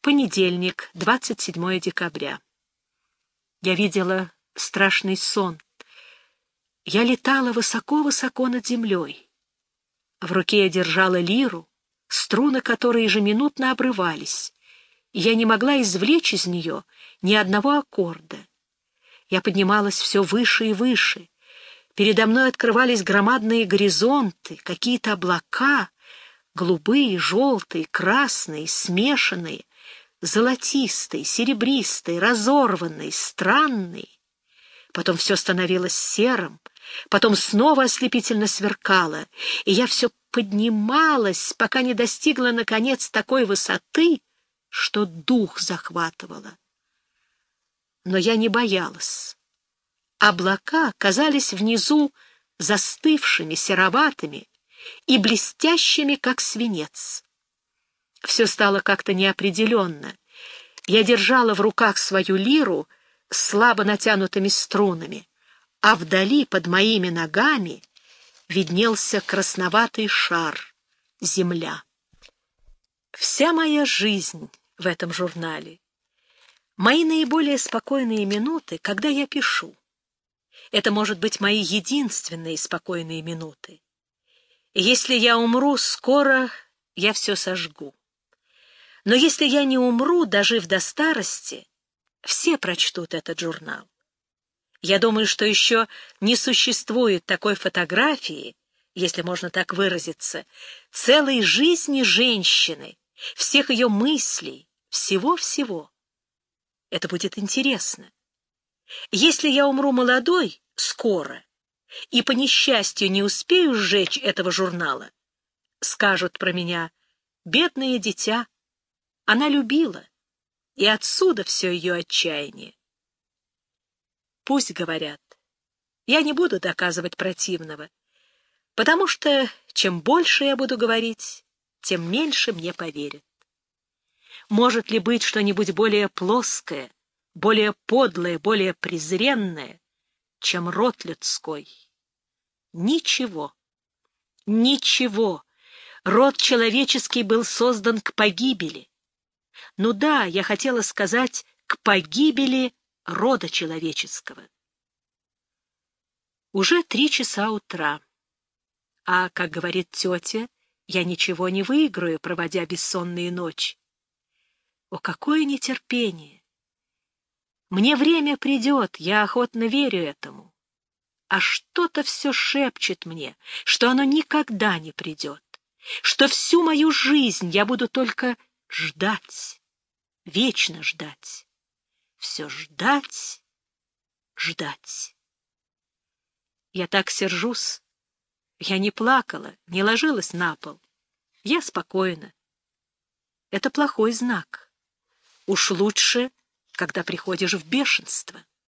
Понедельник, 27 декабря. Я видела страшный сон. Я летала высоко-высоко над землей. В руке я держала лиру, струны которой ежеминутно обрывались, и я не могла извлечь из нее ни одного аккорда. Я поднималась все выше и выше. Передо мной открывались громадные горизонты, какие-то облака, голубые, желтые, красные, смешанные, золотистые, серебристые, разорванные, странные. Потом все становилось серым, потом снова ослепительно сверкало, и я все поднималась, пока не достигла, наконец, такой высоты, что дух захватывало. Но я не боялась. Облака казались внизу застывшими, сероватыми и блестящими, как свинец. Все стало как-то неопределенно. Я держала в руках свою лиру с слабо натянутыми струнами, а вдали под моими ногами виднелся красноватый шар — земля. Вся моя жизнь в этом журнале. Мои наиболее спокойные минуты, когда я пишу. Это, может быть, мои единственные спокойные минуты. Если я умру скоро, я все сожгу. Но если я не умру, дожив до старости, все прочтут этот журнал. Я думаю, что еще не существует такой фотографии, если можно так выразиться, целой жизни женщины, всех ее мыслей, всего-всего. Это будет интересно. Если я умру молодой, скоро, и по несчастью не успею сжечь этого журнала, скажут про меня «бедное дитя». Она любила, и отсюда все ее отчаяние. Пусть говорят. Я не буду доказывать противного, потому что чем больше я буду говорить, тем меньше мне поверят. Может ли быть что-нибудь более плоское, более подлое, более презренное, чем род людской? Ничего. Ничего. Род человеческий был создан к погибели. Ну да, я хотела сказать, к погибели рода человеческого. Уже три часа утра. А, как говорит тетя, я ничего не выиграю, проводя бессонные ночи. О, какое нетерпение! Мне время придет, я охотно верю этому. А что-то все шепчет мне, что оно никогда не придет, что всю мою жизнь я буду только ждать, вечно ждать, все ждать, ждать. Я так сержусь. Я не плакала, не ложилась на пол. Я спокойна. Это плохой знак. Уж лучше, когда приходишь в бешенство.